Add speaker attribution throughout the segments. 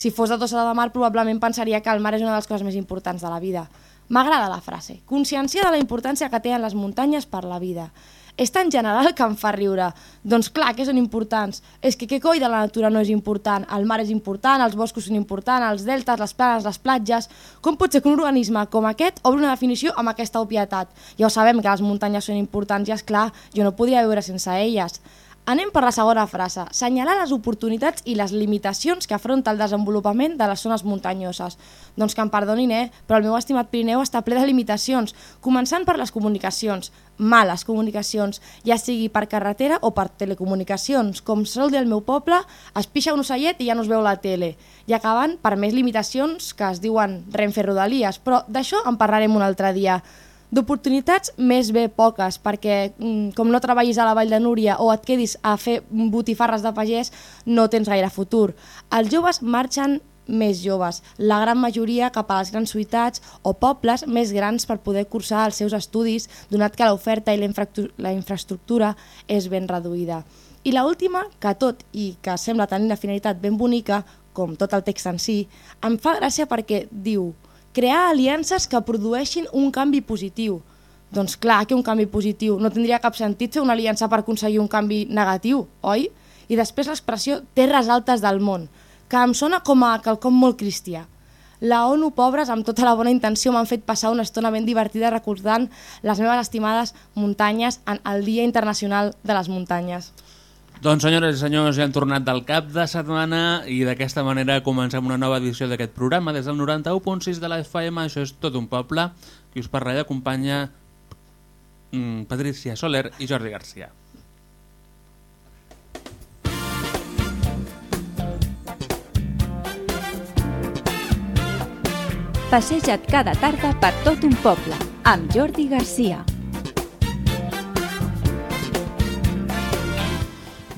Speaker 1: Si fos de Tossa de Mar, probablement pensaria que el mar és una de les coses més importants de la vida. M'agrada la frase. Consciència de la importància que tenen les muntanyes per la vida. És tan general que em fa riure. Doncs clar que són importants. És que què coi de la natura no és important? El mar és important, els boscos són importants, els deltes, les planes, les platges... Com pot ser que un organisme com aquest obri una definició amb aquesta obvietat? Ja ho sabem que les muntanyes són importants i, és clar, jo no podria viure sense elles. Anem per la segona frase. Senyalar les oportunitats i les limitacions que afronta el desenvolupament de les zones muntanyoses. Doncs que em perdonin, eh? però el meu estimat Pirineu està ple de limitacions, començant per les comunicacions, males comunicacions, ja sigui per carretera o per telecomunicacions. Com sol del meu poble, es pixa un ocellet i ja no es veu la tele. I acabant per més limitacions que es diuen Renfe Rodalies, però d'això en parlarem un altre dia. D'oportunitats més bé poques, perquè mm, com no treballis a la Vall de Núria o et quedis a fer botifarres de pagès, no tens gaire futur. Els joves marxen més joves, la gran majoria cap a les grans ciutats o pobles més grans per poder cursar els seus estudis, donat que l'oferta i la, la infraestructura és ben reduïda. I la última, que tot i que sembla tenir una finalitat ben bonica, com tot el text en si, em fa gràcia perquè diu crear aliances que produeixin un canvi positiu. Doncs clar que un canvi positiu. No tindria cap sentit fer una aliança per aconseguir un canvi negatiu, oi? I després l'expressió terres altes del món, que em sona com a quelcom molt cristià. La ONU Pobres, amb tota la bona intenció, m'han fet passar una estona ben divertida recordant les meves estimades muntanyes en el Dia Internacional de les Muntanyes.
Speaker 2: Doncs senyores i senyors, ja hem tornat del cap de setmana i d'aquesta manera comencem una nova edició d'aquest programa des del 91.6 de la FM, això és tot un poble, qui us parla i acompanya mm, Patricia Soler i Jordi Garcia.
Speaker 3: Passeja't cada tarda per tot un poble, amb Jordi Garcia.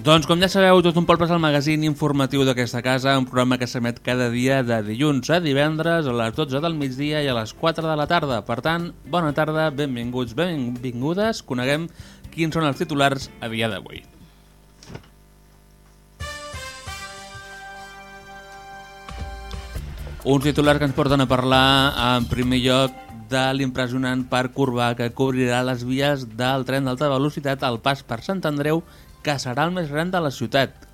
Speaker 2: Doncs com ja sabeu, Tot un poble és el magazín informatiu d'aquesta casa, un programa que s'emet cada dia de dilluns a divendres a les 12 del migdia i a les 4 de la tarda. Per tant, bona tarda, benvinguts, benvingudes, coneguem quins són els titulars a dia d'avui. Uns titulars que ens porten a parlar en primer lloc de l'impressionant parc urbà que cobrirà les vies del tren d'alta velocitat al pas per Sant Andreu, que serà el més gran de la ciutat.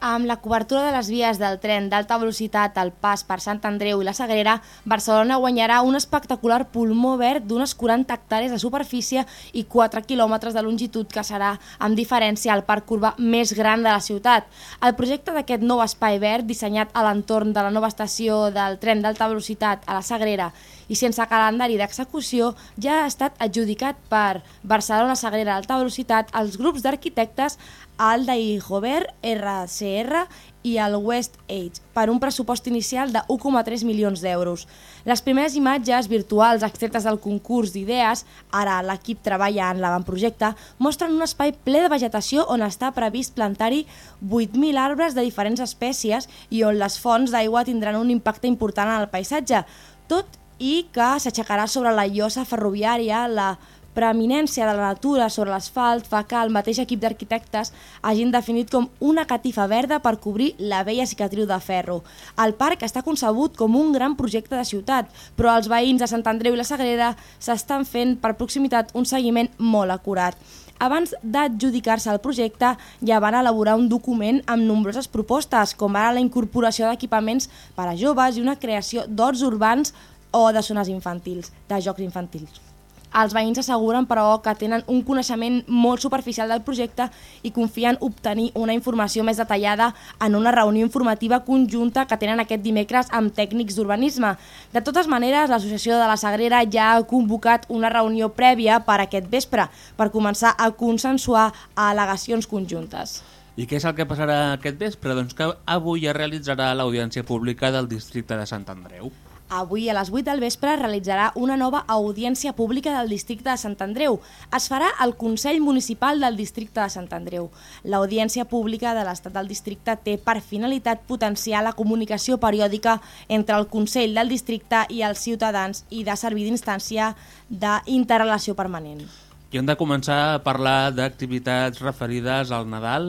Speaker 1: Amb la cobertura de les vies del tren d'alta velocitat al pas per Sant Andreu i la Sagrera, Barcelona guanyarà un espectacular pulmó verd d'unes 40 hectàrees de superfície i 4 quilòmetres de longitud, que serà, amb diferència, el parc urbà més gran de la ciutat. El projecte d'aquest nou espai verd, dissenyat a l'entorn de la nova estació del tren d'alta velocitat a la Sagrera i sense calendari d'execució, ja ha estat adjudicat per Barcelona Sagrera Alta Velocitat als grups d'arquitectes Alda i Gobert, RCR i el West Age, per un pressupost inicial de 1,3 milions d'euros. Les primeres imatges virtuals extretes del concurs d'idees, ara l'equip treballa en l'avantprojecte, mostren un espai ple de vegetació on està previst plantar-hi 8.000 arbres de diferents espècies i on les fonts d'aigua tindran un impacte important en el paisatge, tot i que s'aixecarà sobre la llosa ferroviària la preeminència de la natura sobre l'asfalt fa que el mateix equip d'arquitectes hagin definit com una catifa verda per cobrir la vella cicatriu de ferro. El parc està concebut com un gran projecte de ciutat, però els veïns de Sant Andreu i la Sagrera s'estan fent per proximitat un seguiment molt acurat. Abans d'adjudicar-se el projecte, ja van elaborar un document amb nombroses propostes, com ara la incorporació d'equipaments per a joves i una creació d'horts urbans o de zones infantils, de jocs infantils. Els veïns asseguren, però, que tenen un coneixement molt superficial del projecte i confien obtenir una informació més detallada en una reunió informativa conjunta que tenen aquest dimecres amb tècnics d'urbanisme. De totes maneres, l'Associació de la Sagrera ja ha convocat una reunió prèvia per aquest vespre per començar a consensuar al·legacions conjuntes.
Speaker 2: I què és el que passarà aquest vespre? Doncs que avui es realitzarà l'audiència pública del districte de Sant Andreu.
Speaker 1: Avui a les 8 del vespre realitzarà una nova audiència pública del districte de Sant Andreu. Es farà al Consell Municipal del districte de Sant Andreu. L'audiència pública de l'estat del districte té per finalitat potenciar la comunicació periòdica entre el Consell del districte i els ciutadans i de servir d'instància d'interrelació permanent.
Speaker 2: I hem de començar a parlar d'activitats referides al Nadal,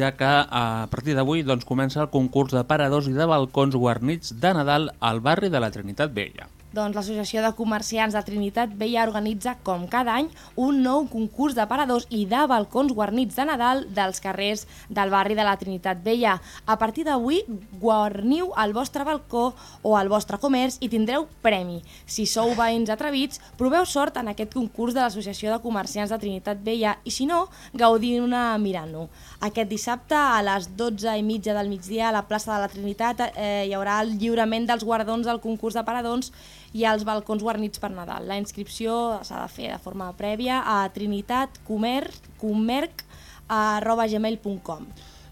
Speaker 2: ja que a partir d'avui doncs, comença el concurs de paradors i de balcons guarnits de Nadal al barri de la Trinitat Vella.
Speaker 1: Doncs l'Associació de Comerciants de Trinitat Vella organitza, com cada any, un nou concurs de paradors i de balcons guarnits de Nadal dels carrers del barri de la Trinitat Vella. A partir d'avui, guarniu el vostre balcó o el vostre comerç i tindreu premi. Si sou veïns atrevits, proveu sort en aquest concurs de l'Associació de Comerciants de Trinitat Vella i, si no, gaudiu-ne mirant-lo. Aquest dissabte, a les 12 i mitja del migdia, a la plaça de la Trinitat, eh, hi haurà el lliurament dels guardons del concurs de paradors i els balcons guarnits per Nadal. La inscripció s'ha de fer de forma prèvia a trinitatcomerc.gmail.com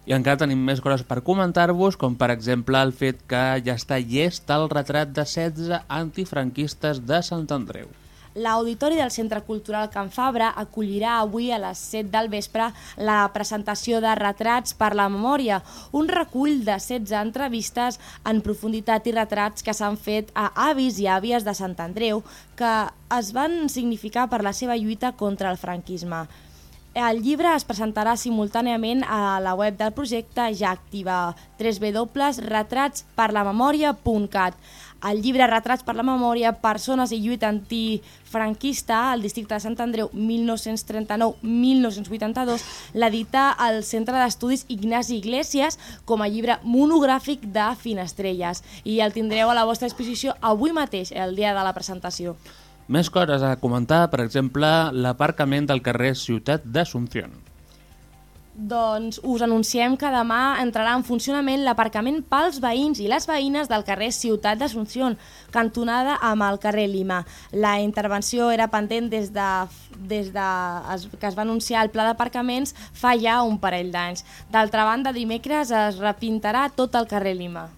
Speaker 2: I encara tenim més coses per comentar-vos, com per exemple el fet que ja està llest el retrat de 16 antifranquistes de Sant Andreu.
Speaker 1: L'Auditori del Centre Cultural Can Fabra acollirà avui a les 7 del vespre la presentació de Retrats per la Memòria, un recull de 16 entrevistes en profunditat i retrats que s'han fet a avis i àvies de Sant Andreu que es van significar per la seva lluita contra el franquisme. El llibre es presentarà simultàniament a la web del projecte ja activa www.retratsperlamemòria.cat el llibre Retrats per la Memòria, Persones i lluita antifranquista al districte de Sant Andreu 1939-1982 l'edita el Centre d'Estudis Ignasi Iglesias com a llibre monogràfic de Finestrelles i el tindreu a la vostra disposició avui mateix, el dia de la presentació.
Speaker 2: Més coses a comentar, per exemple, l'aparcament del carrer Ciutat d'Assumpción.
Speaker 1: Doncs us anunciem que demà entrarà en funcionament l'aparcament pels veïns i les veïnes del carrer Ciutat d'Assumpción, cantonada amb el carrer Lima. La intervenció era pendent des de, des de que es va anunciar el pla d'aparcaments fa ja un parell d'anys. D'altra banda, dimecres es repintarà tot el carrer Lima.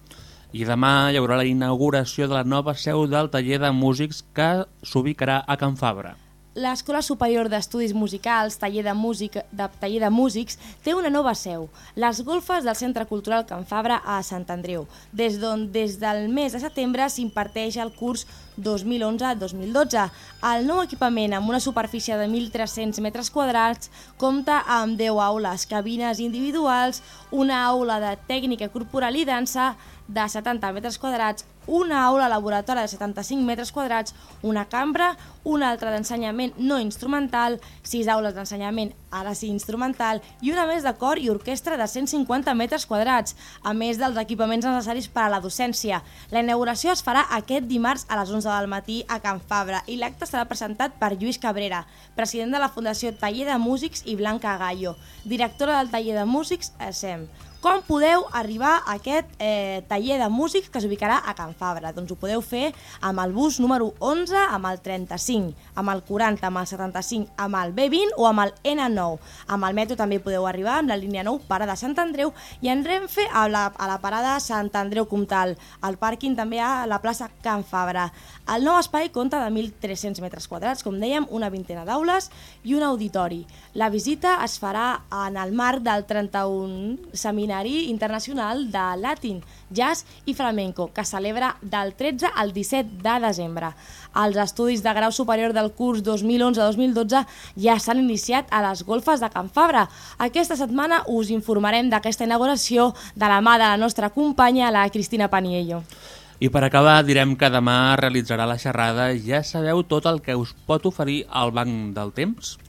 Speaker 2: I demà hi haurà la inauguració de la nova seu del taller de músics que s'ubicarà a Can Fabra.
Speaker 1: L'Escola Superior d'Estudis Musicals, taller de, música, de, taller de músics, té una nova seu, les golfes del Centre Cultural Can Fabra a Sant Andreu, des d'on des del mes de setembre s'imparteix el curs 2011-2012. El nou equipament, amb una superfície de 1.300 metres quadrats, compta amb 10 aules, cabines individuals, una aula de tècnica corporal i dansa de 70 metres quadrats, una aula laboratori de 75 metres quadrats, una cambra, una altra d'ensenyament no instrumental, sis aules d'ensenyament ara sí instrumental i una més de cor i orquestra de 150 metres quadrats, a més dels equipaments necessaris per a la docència. La inauguració es farà aquest dimarts a les 11 del matí a Can Fabra i l'acte serà presentat per Lluís Cabrera, president de la Fundació Taller de Músics i Blanca Gallo, directora del Taller de Músics ESEM. Com podeu arribar a aquest eh, taller de músics que s'ubicarà a Can Fabra? Doncs ho podeu fer amb el bus número 11, amb el 35, amb el 40, amb el 75, amb el B20 o amb el N9. Amb el metro també podeu arribar amb la línia 9 parada Sant Andreu i en Renfe a la, a la parada Sant Andreu Comtal. Al pàrquing també a la plaça Can Fabra. El nou espai compta de 1.300 metres quadrats, com dèiem, una vintena d'aules i un auditori. La visita es farà en el marc del 31 seminari Seminari Internacional de Latin, Jazz i Flamenco, que celebra del 13 al 17 de desembre. Els estudis de grau superior del curs 2011-2012 ja s'han iniciat a les golfes de Can Fabra. Aquesta setmana us informarem d'aquesta inauguració de la mà de la nostra companya, la Cristina Paniello.
Speaker 2: I per acabar direm que demà realitzarà la xerrada Ja sabeu tot el que us pot oferir el Banc del Temps?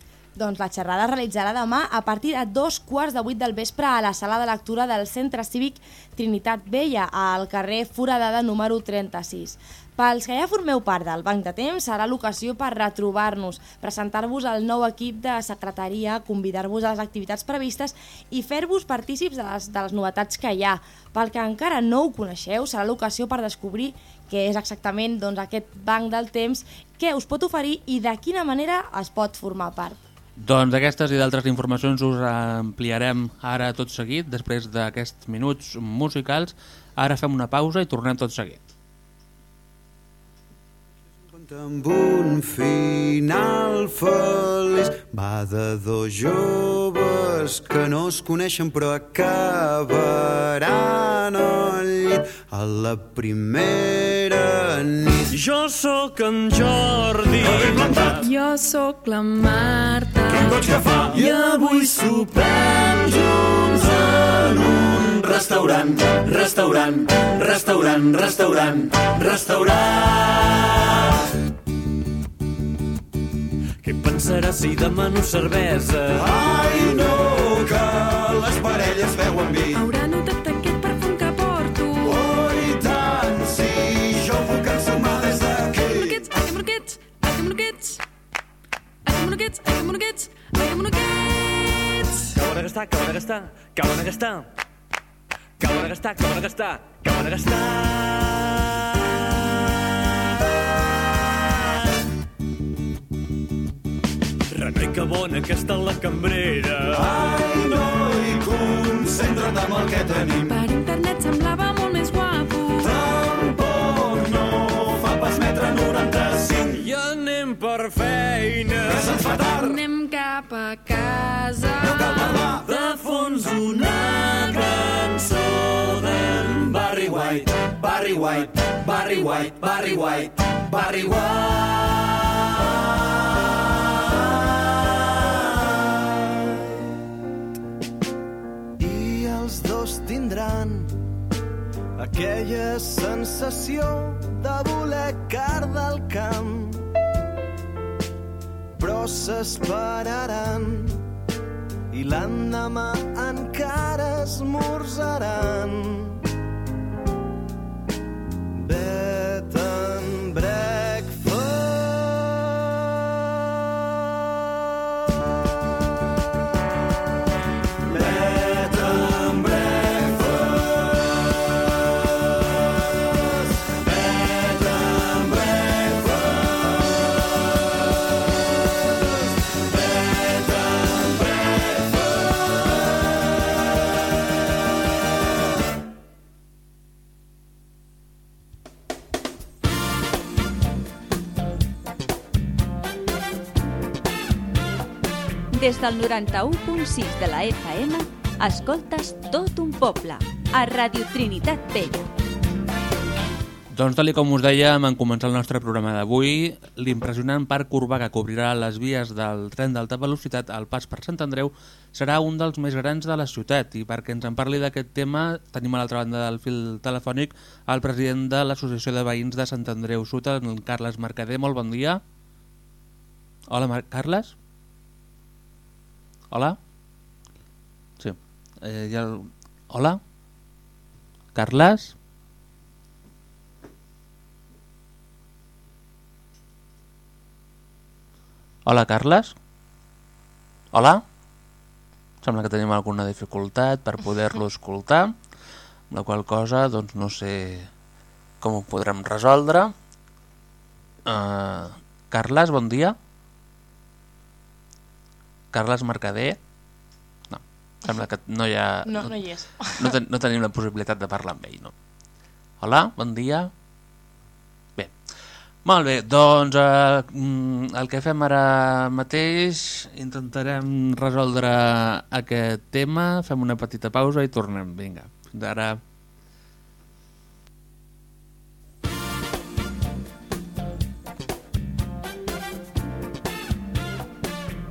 Speaker 1: Doncs la xerrada es realitzarà demà a partir de dos quarts de vuit del vespre a la sala de lectura del Centre Cívic Trinitat Vella, al carrer Foradada número 36. Pels que ja formeu part del Banc de Temps, serà l'ocasió per retrobar-nos, presentar-vos el nou equip de secretaria, convidar-vos a les activitats previstes i fer-vos partícips de les, de les novetats que hi ha. Pel que encara no ho coneixeu, serà l'ocasió per descobrir què és exactament doncs, aquest Banc del Temps, què us pot oferir i de quina manera es pot formar part.
Speaker 2: Doncs aquestes i d'altres informacions us ampliarem ara tot seguit, després d'aquests minuts musicals. Ara fem una pausa i tornem tot seguit.
Speaker 4: amb un final feliç va de dos joves que no es coneixen però acabaran al marit a la primera nit.
Speaker 5: Jo sóc en Jordi.
Speaker 6: Jo sóc la Marta.
Speaker 4: I avui sopem junts en un restaurant, restaurant, restaurant, restaurant, restaurant.
Speaker 5: Què pensaràs si demano cervesa?
Speaker 4: Ai, no, que les parelles beuen vi.
Speaker 6: Haurà notat Ai que monoquets, ai que monoquets, ai que
Speaker 5: de gastar, acaben de gastar, acaben de gastar. Acaben de gastar, acaben de gastar, acaben de gastar. Renoi, que bona que està la cambrera.
Speaker 4: Ai, noi, concentra't amb el que tenim.
Speaker 6: Per internet semblava molt més guapo.
Speaker 4: Tampoc no fa pas metre 95.
Speaker 5: I anem per feina.
Speaker 4: Tard.
Speaker 6: Anem cap a casa.
Speaker 4: No cal parlar.
Speaker 5: De fons una cançó d'en
Speaker 4: Barry White, Barry White, Barry White, Barry White, Barry White. I els dos tindran aquella sensació de voler car del camp s'esperaran i l'endemà encara esmorzaran.
Speaker 3: Des del 91.6 de la FM, escoltes tot un poble, a Radio Trinitat Vella.
Speaker 2: Doncs tal com us dèiem en començar el nostre programa d'avui, l'impressionant parc urbà que cobrirà les vies del tren d'alta velocitat al pas per Sant Andreu serà un dels més grans de la ciutat i perquè ens en parli d'aquest tema tenim a l'altra banda del fil telefònic el president de l'Associació de Veïns de Sant Andreu Sud, el Carles Mercader. Molt bon dia. Hola, Mar Carles? Hola? Sí. Eh, ja el... Hola? Carles? Hola, Carles? Hola? Sembla que tenim alguna dificultat per poder-lo escoltar, amb la qual cosa doncs, no sé com ho podrem resoldre. Uh, Carles, bon dia. Carles Mercader? No, sembla que no hi ha...
Speaker 1: No, no hi és.
Speaker 2: no, ten, no tenim la possibilitat de parlar amb ell, no? Hola, bon dia. Bé, molt bé, doncs eh, mm, el que fem ara mateix, intentarem resoldre aquest tema, fem una petita pausa i tornem. Vinga, fins ara.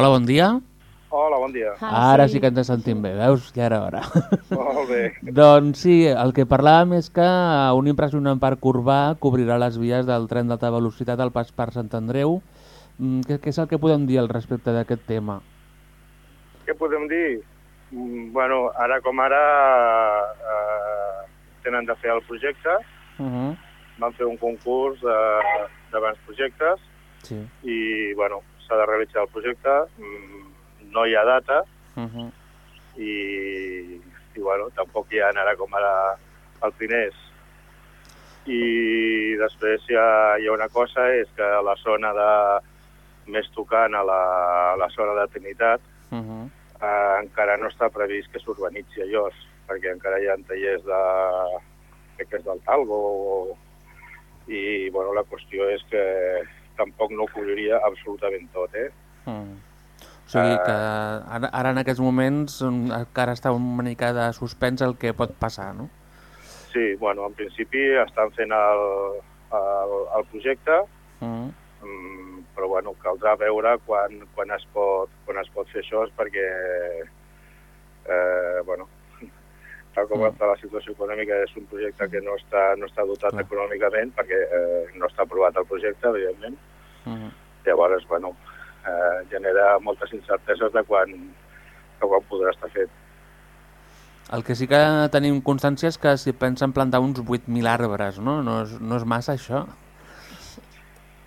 Speaker 2: Hola, bon dia.
Speaker 7: Hola, bon dia.
Speaker 1: Ah,
Speaker 2: Ara sí que ens sentim bé, veus? Ja era hora.
Speaker 7: Molt bé.
Speaker 2: doncs sí, el que parlàvem és que un impressionant parc urbà cobrirà les vies del tren d'alta velocitat al pas per Sant Andreu. Mm, Què, què és el que podem dir al respecte d'aquest tema?
Speaker 7: Què podem dir? Mm, Bueno, ara com ara eh, tenen de fer el projecte,
Speaker 2: Uh -huh.
Speaker 7: van fer un concurs de, de grans projectes
Speaker 2: Sí.
Speaker 7: i, bueno, s'ha de realitzar el projecte, mm, no hi ha data
Speaker 2: Uh -huh.
Speaker 7: i, i bueno, tampoc hi ha ara com ara el Pinés. I després hi ha, hi ha una cosa, és que a la zona de més tocant a la, a la zona de Trinitat
Speaker 2: Uh -huh.
Speaker 7: eh, encara no està previst que s'urbanitzi allò, perquè encara hi ha tallers de, crec que és del Talgo, o, i bueno, la qüestió és que tampoc no ho cobriria absolutament tot, eh?
Speaker 2: Mm. O sigui que ara, ara en aquests moments mm, encara està una mica de suspens el que pot passar, no?
Speaker 7: Sí, bueno, en principi estan fent el, el, el projecte,
Speaker 2: Mm.
Speaker 7: mm, però bueno, caldrà veure quan, quan, es pot, quan es pot fer això, perquè eh, bueno, tal com
Speaker 2: Mm.
Speaker 7: està la situació econòmica, és un projecte que no està, no està dotat
Speaker 2: Clar.
Speaker 7: econòmicament, perquè eh, no està aprovat el projecte, evidentment.
Speaker 2: Mm.
Speaker 7: Llavors, bueno, eh, genera moltes incerteses de quan, de quan podrà estar fet.
Speaker 2: El que sí que tenim constància és que si pensen plantar uns 8.000 arbres, no? No és, no és massa això?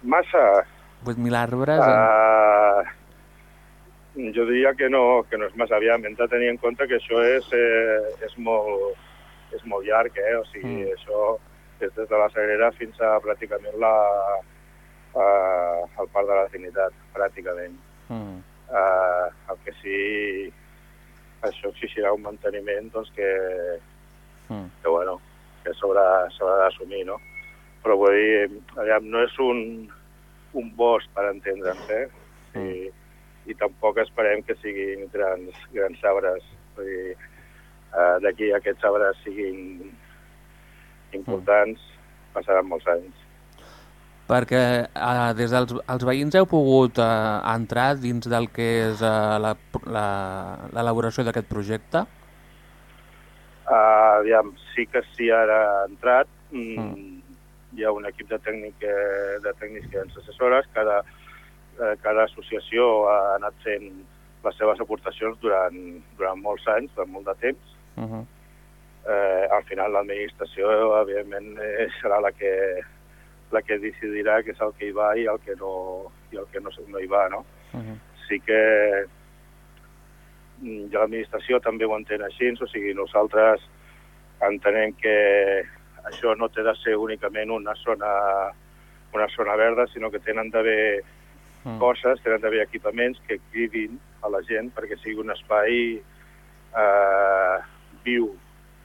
Speaker 7: Massa,
Speaker 2: 8.000 arbres... En...
Speaker 7: Uh, jo diria que no, que no és massa aviam. Hem de tenir en compte que això és, eh, és, molt, és molt llarg, eh? O sigui,
Speaker 2: mm.
Speaker 7: això és des de la Sagrera fins a pràcticament la, uh, el Parc de la Trinitat, pràcticament.
Speaker 2: Mm.
Speaker 7: Uh, el que sí, això exigirà un manteniment doncs, que,
Speaker 2: Mm.
Speaker 7: que, bueno, que s'haurà d'assumir, no? Però vull dir, aviam, no és un, un bosc, per entendre'ns, eh? I, I tampoc esperem que siguin grans, grans arbres. Vull dir, eh, d'aquí aquests arbres siguin importants, passaran molts anys.
Speaker 2: Perquè eh, des dels els veïns heu pogut eh, entrar dins del que és eh, la- la- l'elaboració d'aquest projecte?
Speaker 7: Uh, aviam, sí que sí ara ha entrat. Mm,
Speaker 2: Mm.
Speaker 7: Hi ha un equip de, tècnic, de tècnics que ens assessores. Cada, eh, cada associació ha anat fent les seves aportacions durant, durant molts anys, durant molt de temps.
Speaker 2: Uh -huh.
Speaker 7: Eh, al final l'administració, evidentment, eh, serà la que, la que decidirà què és el que hi va i el que no, i el que no, no hi va, no?
Speaker 2: Uh -huh.
Speaker 7: sí que mm, l'administració també ho entén així, o sigui, nosaltres entenem que això no té de ser únicament una zona, una zona verda, sinó que tenen d'haver
Speaker 2: Mm.
Speaker 7: coses, tenen d'haver equipaments que cridin a la gent perquè sigui un espai eh, viu,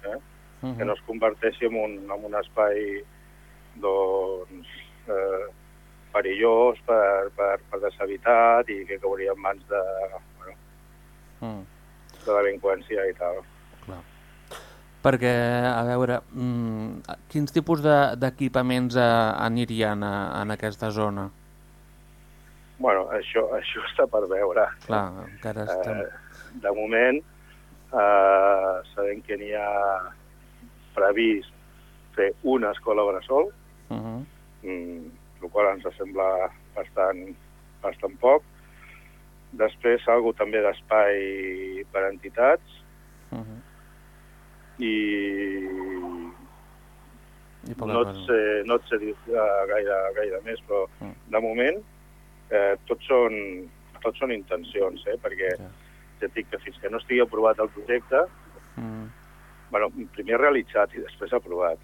Speaker 7: eh?
Speaker 2: Uh
Speaker 7: que no es converteixi en un, en un espai doncs, eh, perillós per, per, per deshabitat i que cauria en mans de, bueno,
Speaker 2: Mm.
Speaker 7: de delinqüència i tal.
Speaker 2: Clar. Perquè, a veure, mm, quins tipus de- d'equipaments de, eh, anirien a, en aquesta zona?
Speaker 7: Bueno, això, això està per veure.
Speaker 2: Clar, encara estem...
Speaker 7: Eh, de moment, eh, sabem que n'hi ha previst fer una escola bressol,
Speaker 2: Uh -huh.
Speaker 7: mm, el qual ens sembla bastant, bastant poc. Després, algo també d'espai per a entitats
Speaker 2: Uh -huh.
Speaker 7: i
Speaker 2: I
Speaker 7: no et sé, no et sé dir eh, gaire, gaire més, però
Speaker 2: Mm.
Speaker 7: de moment eh, tots, són, tots són intencions, eh, perquè
Speaker 2: Ja.
Speaker 7: ja dic que fins que no estigui aprovat el projecte,
Speaker 2: Mm.
Speaker 7: bueno, primer realitzat i després aprovat.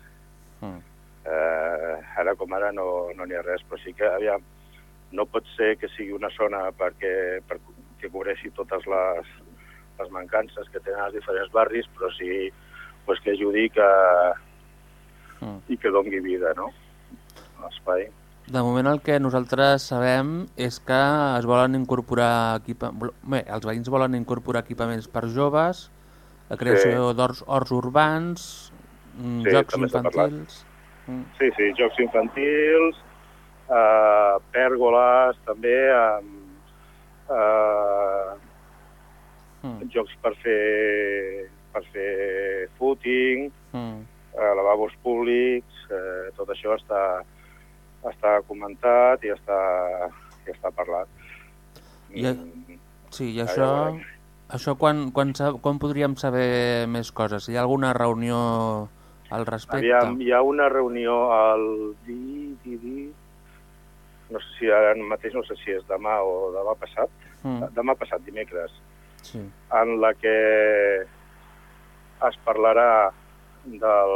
Speaker 2: Mm.
Speaker 7: Eh, ara com ara no no n'hi ha res, però sí que, aviam, no pot ser que sigui una zona perquè, per, que cobreixi totes les, les mancances que tenen els diferents barris, però sí pues, que ajudi que,
Speaker 2: Mm.
Speaker 7: i que dongui vida, no? l'espai.
Speaker 2: De moment el que nosaltres sabem és que es volen incorporar equipa... Bé, els veïns volen incorporar equipaments per joves, la creació sí. d'horts horts urbans, mm,
Speaker 7: Sí,
Speaker 2: jocs
Speaker 7: s'ha parlat.
Speaker 2: Mm.
Speaker 7: Sí, sí, jocs infantils, eh, pèrgoles, també, amb, eh,
Speaker 2: Mm.
Speaker 7: jocs per fer, per fer footing,
Speaker 2: Mm.
Speaker 7: eh, lavabos públics, eh, tot això està, està comentat i està, i està parlat.
Speaker 2: I,
Speaker 7: Mm,
Speaker 2: sí, i això, això quan, quan, quan podríem saber més coses? Hi ha alguna reunió al respecte?
Speaker 7: Aviam, hi ha una reunió al di, di, di, no sé si ara mateix, no sé si és demà o demà passat,
Speaker 2: Mm,
Speaker 7: demà passat, dimecres,
Speaker 2: sí.
Speaker 7: en la que es parlarà del,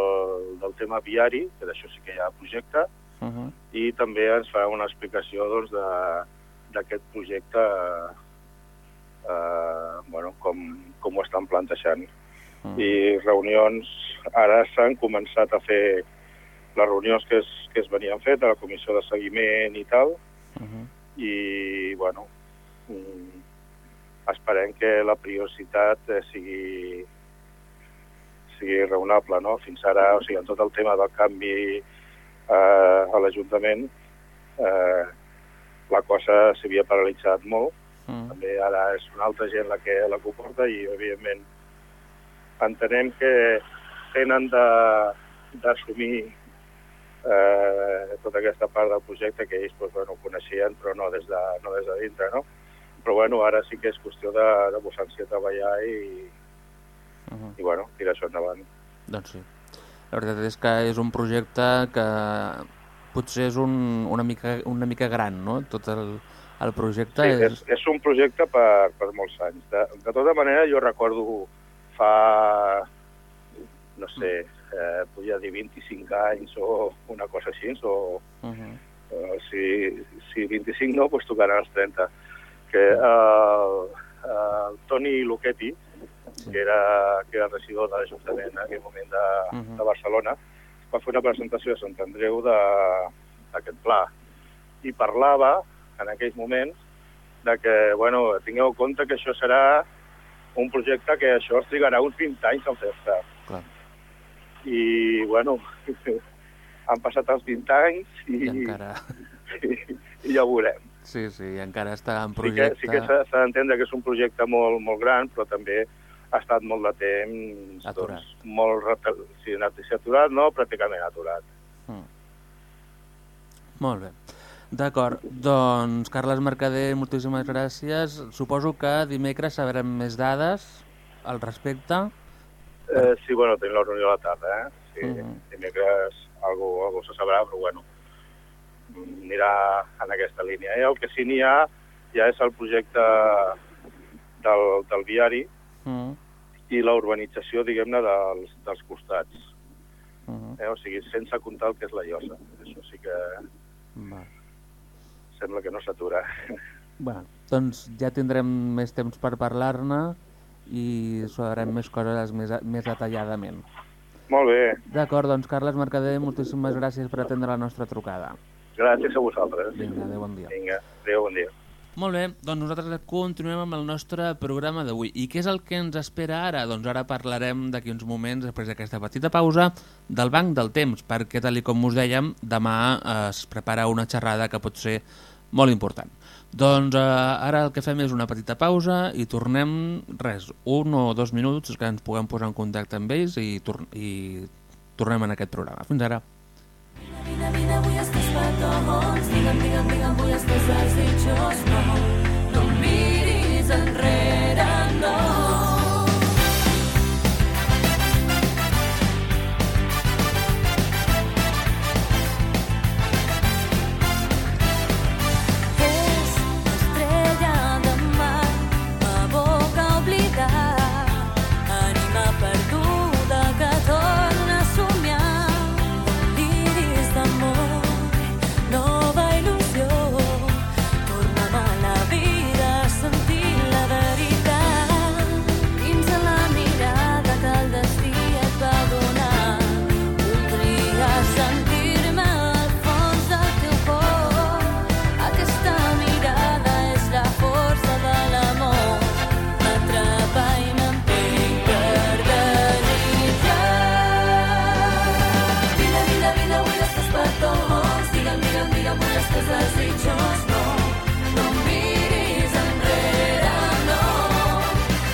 Speaker 7: del tema viari, que d'això sí que hi ha projecte,
Speaker 2: Uh -huh.
Speaker 7: i també ens farà una explicació doncs, de- d'aquest projecte, eh, bueno, com, com ho estan plantejant.
Speaker 2: Mm.
Speaker 7: I reunions, ara s'han començat a fer les reunions que es, que es venien fet a la comissió de seguiment i tal,
Speaker 2: Uh -huh.
Speaker 7: i bueno, mm, esperem que la prioritat eh, sigui sigui raonable, no? Fins ara, o sigui, en tot el tema del canvi eh, a l'Ajuntament, eh, la cosa s'havia paralitzat molt.
Speaker 2: Mm.
Speaker 7: També ara és una altra gent la que la comporta i, evidentment, entenem que tenen d'assumir eh, tota aquesta part del projecte que ells doncs, bueno, coneixien, però no des, de, no des de dintre, no? Però bueno, ara sí que és qüestió de, de posar-s'hi a treballar i,
Speaker 2: Uh -huh.
Speaker 7: i bueno, tirar això endavant.
Speaker 2: Doncs sí. La veritat és que és un projecte que potser és un, una, mica, una mica gran, no? Tot el, el projecte
Speaker 7: Sí,
Speaker 2: és...
Speaker 7: és, és un projecte per, per molts anys. De, de tota manera, jo recordo fa, no sé, eh, podia dir 25 anys o una cosa així, o
Speaker 2: Uh -huh.
Speaker 7: eh, si, si 25 no, doncs tocaran els 30. Que eh, el Toni Luchetti, que era, que era regidor de l'Ajuntament en aquell moment de,
Speaker 2: Mhm.
Speaker 7: de Barcelona, va fer una presentació a Sant Andreu d'aquest pla i parlava en aquells moments de que, bueno, tingueu en compte que això serà un projecte que això es trigarà uns 20 anys en fer-se. I, bueno, han passat els 20 anys i,
Speaker 2: I encara...
Speaker 7: i, i ja ho veurem.
Speaker 2: Sí, sí, encara està en
Speaker 7: Sí que,
Speaker 2: projecte.
Speaker 7: sí que s'ha s'ha d'entendre que és un projecte molt, molt gran, però també ha estat molt de temps
Speaker 2: Aturat.
Speaker 7: doncs, molt sí, sí, aturat, no, pràcticament aturat.
Speaker 2: Mm. Molt bé. D'acord, doncs Carles Mercader, moltíssimes gràcies. Suposo que dimecres sabrem més dades al respecte.
Speaker 7: Eh, sí, bueno, tenim la reunió a la tarda, eh? Sí,
Speaker 2: Mhm.
Speaker 7: dimecres algú, algú se sabrà, però bueno, anirà en aquesta línia. Eh? El que sí n'hi ha ja és el projecte del, del viari
Speaker 2: Mm.
Speaker 7: i la urbanització, diguem-ne, dels, dels costats.
Speaker 2: Mm.
Speaker 7: Eh? O sigui, sense comptar el que és la llosa. Això sí que
Speaker 2: Va.
Speaker 7: Sembla que no s'atura.
Speaker 2: Bueno, doncs ja tindrem més temps per parlar-ne i sabrem més coses més, més detalladament.
Speaker 7: Molt bé,
Speaker 2: D'acord, doncs Carles Mercader, moltíssimes gràcies per atendre la nostra trucada.
Speaker 7: gràcies a vosaltres.
Speaker 2: Vinga, adéu, bon dia.
Speaker 7: Vinga, adéu, bon dia.
Speaker 2: Molt bé, doncs nosaltres continuem amb el nostre programa d'avui. I què és el que ens espera ara? Doncs ara parlarem d'aquí uns moments, després d'aquesta petita pausa, del Banc del Temps, perquè tal com us dèiem, demà eh, es prepara una xerrada que pot ser molt important. Doncs eh, ara el que fem és una petita pausa i tornem, res, un o dos minuts que ens puguem posar en contacte amb ells i, tor i tornem en aquest programa. Fins ara.
Speaker 8: Vine, vine, vull estar petons. Digue'm, digue'm, digue'm, vull estar desitjós. No, no miris enrere,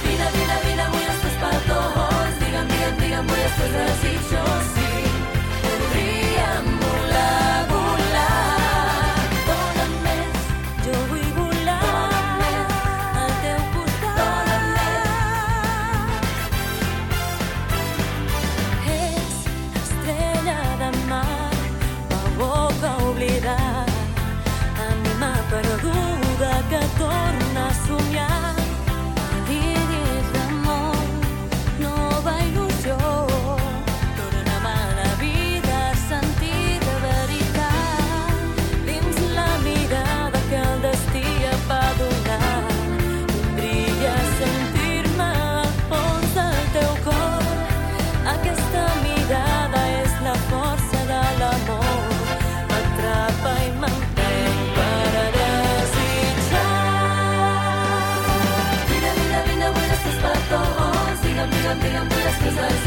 Speaker 8: Vine, vine, vine, vull estar per Cause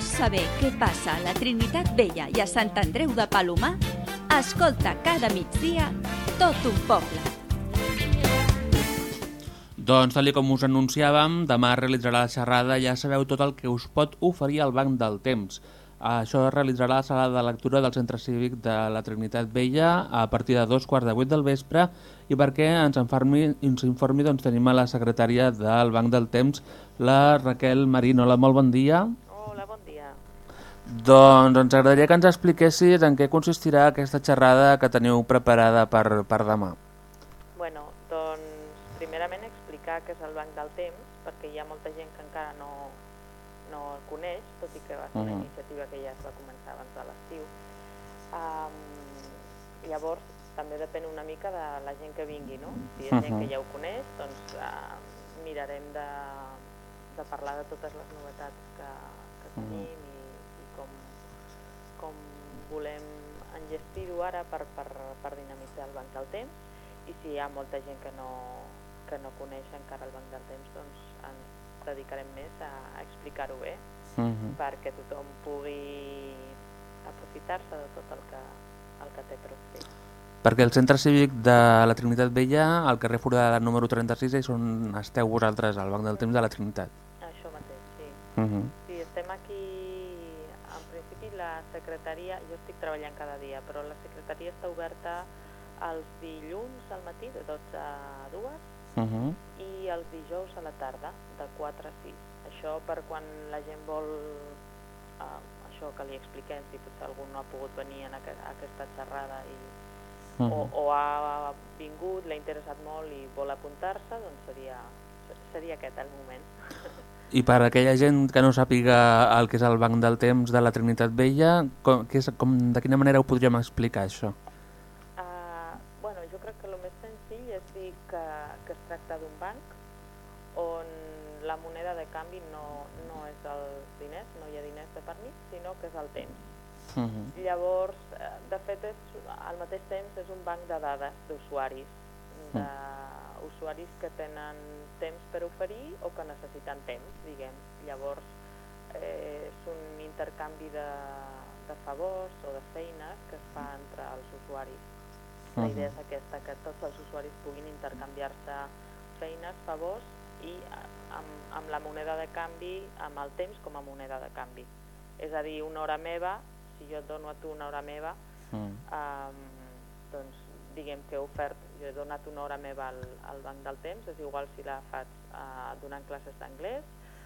Speaker 3: saber què passa a la Trinitat Vella i a Sant Andreu de Palomar, escolta cada migdia tot un poble.
Speaker 2: Doncs, tal com us anunciàvem, demà es realitzarà la xerrada Ja sabeu tot el que us pot oferir el Banc del Temps. Això es realitzarà a la sala de lectura del Centre Cívic de la Trinitat Vella a partir de dos quarts de vuit del vespre i perquè ens informi, ens informi doncs, tenim a la secretària del Banc del Temps, la Raquel Marín. Hola, molt bon dia.
Speaker 9: Bon dia.
Speaker 2: Doncs ens agradaria que ens expliquessis en què consistirà aquesta xerrada que teniu preparada per, per demà.
Speaker 9: Bueno, doncs primerament explicar què és el Banc del Temps, perquè hi ha molta gent que encara no, no el coneix, tot i que va ser una
Speaker 2: Mhm.
Speaker 9: iniciativa que ja es va començar abans de l'estiu. Um, llavors, també depèn una mica de la gent que vingui, no? Si hi ha gent que ja ho coneix, doncs uh, mirarem de, de parlar de totes les novetats que, que tenim com, com volem enllestir-ho ara per, per, per dinamitzar el Banc del Temps i si hi ha molta gent que no, que no coneix encara el Banc del Temps, doncs ens dedicarem més a, a explicar-ho bé
Speaker 2: Mhm.
Speaker 9: perquè tothom pugui aprofitar-se de tot el que, el que té per oferir.
Speaker 2: Perquè el Centre Cívic de la Trinitat Vella, al carrer Foradada número 36, és on esteu vosaltres, al Banc del Temps de la Trinitat.
Speaker 9: Això mateix, sí.
Speaker 2: Mhm.
Speaker 9: Sí, estem aquí, en principi la secretaria, jo estic treballant cada dia, però la secretaria està oberta els dilluns al matí de 12 a 2
Speaker 2: Mhm.
Speaker 9: i els dijous a la tarda de 4 a 6. Això per quan la gent vol uh, això que li expliquem, si potser algú no ha pogut venir en aqu aquesta xerrada i, o,
Speaker 2: Mhm.
Speaker 9: o ha vingut, l'ha interessat molt i vol apuntar-se, doncs seria, seria aquest el moment.
Speaker 2: I per aquella gent que no sàpiga el que és el Banc del Temps de la Trinitat Vella, com, que és, com, de quina manera ho podríem explicar, això?
Speaker 9: Uh, bueno, jo crec que el més senzill és dir que, que es tracta d'un banc on la moneda de canvi no, no és els diners, no hi ha diners de per mig, sinó que és el temps.
Speaker 2: Mhm.
Speaker 9: Llavors, eh, de fet, és, al mateix temps és un banc de dades d'usuaris, d'usuaris que tenen temps per oferir o que necessiten temps, diguem. Llavors, eh, és un intercanvi de, de favors o de feines que es fa entre els usuaris. La
Speaker 2: Mhm.
Speaker 9: idea és aquesta, que tots els usuaris puguin intercanviar-se feines, favors i eh, amb, amb la moneda de canvi, amb el temps com a moneda de canvi. És a dir, una hora meva, si jo et dono a tu una hora meva,
Speaker 2: Mhm.
Speaker 9: um, doncs diguem que he ofert, jo he donat una hora meva al, al banc del temps, és igual si la faig uh, donant classes d'anglès,